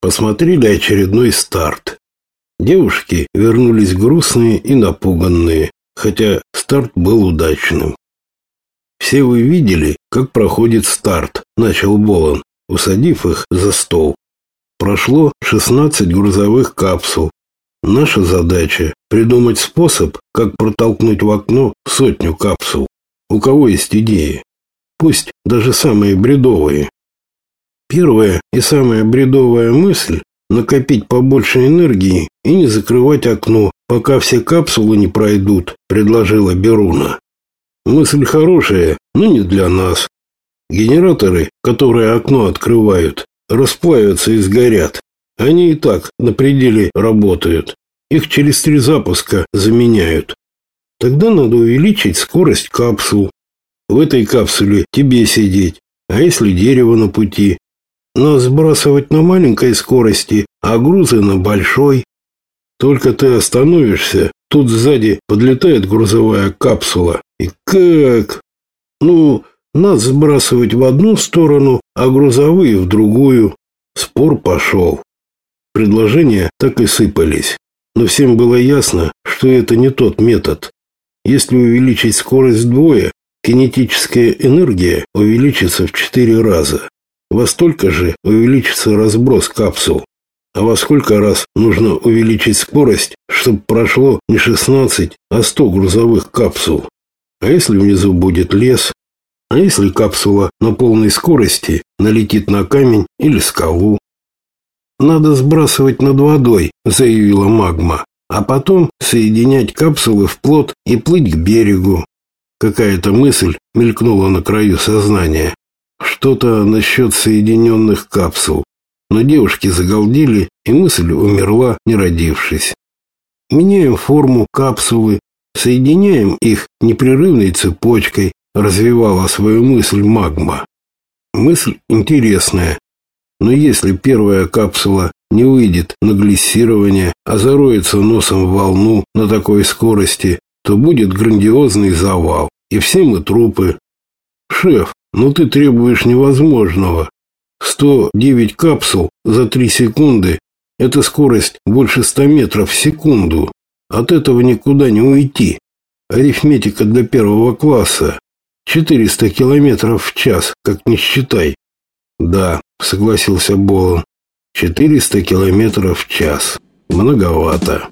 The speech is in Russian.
посмотрели очередной старт. Девушки вернулись грустные и напуганные, хотя старт был удачным. «Все вы видели, как проходит старт», – начал Болон, усадив их за стол. Прошло 16 грузовых капсул. Наша задача – придумать способ, как протолкнуть в окно сотню капсул. У кого есть идеи? Пусть даже самые бредовые. Первая и самая бредовая мысль – накопить побольше энергии и не закрывать окно, пока все капсулы не пройдут, предложила Беруна. Мысль хорошая, но не для нас. Генераторы, которые окно открывают, расплавятся и сгорят. Они и так на пределе работают. Их через три запуска заменяют. Тогда надо увеличить скорость капсул. В этой капсуле тебе сидеть. А если дерево на пути? Нас сбрасывать на маленькой скорости, а грузы на большой. Только ты остановишься, тут сзади подлетает грузовая капсула. И как? Ну, нас сбрасывать в одну сторону, а грузовые в другую. Спор пошел. Предложения так и сыпались. Но всем было ясно, что это не тот метод. Если увеличить скорость вдвое, кинетическая энергия увеличится в четыре раза. Во столько же увеличится разброс капсул. А во сколько раз нужно увеличить скорость, чтобы прошло не 16, а 100 грузовых капсул? А если внизу будет лес, а если капсула на полной скорости налетит на камень или скалу? Надо сбрасывать над водой, заявила магма, а потом соединять капсулы в плот и плыть к берегу. Какая-то мысль мелькнула на краю сознания. Что-то насчет соединенных капсул. Но девушки загалдели, и мысль умерла, не родившись. Меняем форму капсулы, соединяем их непрерывной цепочкой, развивала свою мысль магма. Мысль интересная, но если первая капсула не выйдет на глиссирование, а зароется носом в волну на такой скорости, то будет грандиозный завал, и все мы трупы. Шеф, ну ты требуешь невозможного. 109 капсул за 3 секунды – это скорость больше 100 метров в секунду. От этого никуда не уйти. Арифметика для первого класса. 400 километров в час, как не считай. Да, согласился Болон. 400 километров в час. Многовато.